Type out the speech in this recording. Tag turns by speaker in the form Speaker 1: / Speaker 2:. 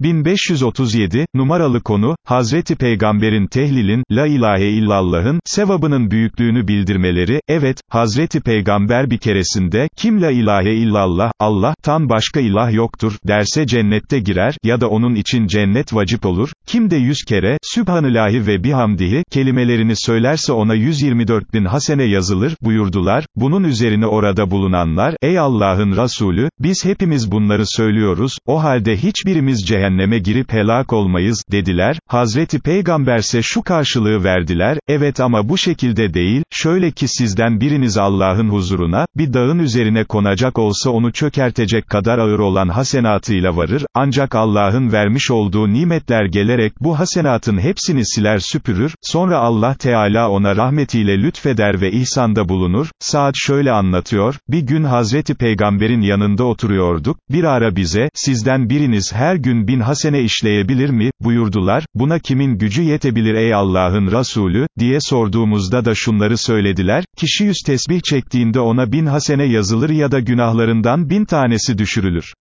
Speaker 1: 1537, numaralı konu, Hazreti Peygamber'in tehlilin, la ilahe illallah'ın, sevabının büyüklüğünü bildirmeleri, evet, Hazreti Peygamber bir keresinde, kim la ilahe illallah, Allah'tan başka ilah yoktur, derse cennette girer, ya da onun için cennet vacip olur, kim de yüz kere, Sübhanillahi ve bihamdihi, kelimelerini söylerse ona 124 bin hasene yazılır, buyurdular, bunun üzerine orada bulunanlar, ey Allah'ın Resulü, biz hepimiz bunları söylüyoruz, o halde hiçbirimiz cehenneme girip helak olmayız, dediler, Hazreti Peygamberse şu karşılığı verdiler, evet ama bu şekilde değil, şöyle ki sizden biriniz Allah'ın huzuruna, bir dağın üzerine konacak olsa onu çökertecek kadar ağır olan hasenatıyla varır, ancak Allah'ın vermiş olduğu nimetler gelerek bu hasenatın hepsini siler süpürür, sonra Allah Teala ona rahmetiyle lütfeder ve ihsanda bulunur, Saad şöyle anlatıyor, bir gün Hazreti Peygamber'in yanında oturuyorduk, bir ara bize, sizden biriniz her gün bin hasene işleyebilir mi, buyurdular, buna kimin gücü yetebilir ey Allah'ın Resulü, diye sorduğumuzda da şunları söylediler, kişi yüz tesbih çektiğinde ona bin hasene yazılır ya da günahlarından bin tanesi düşürülür.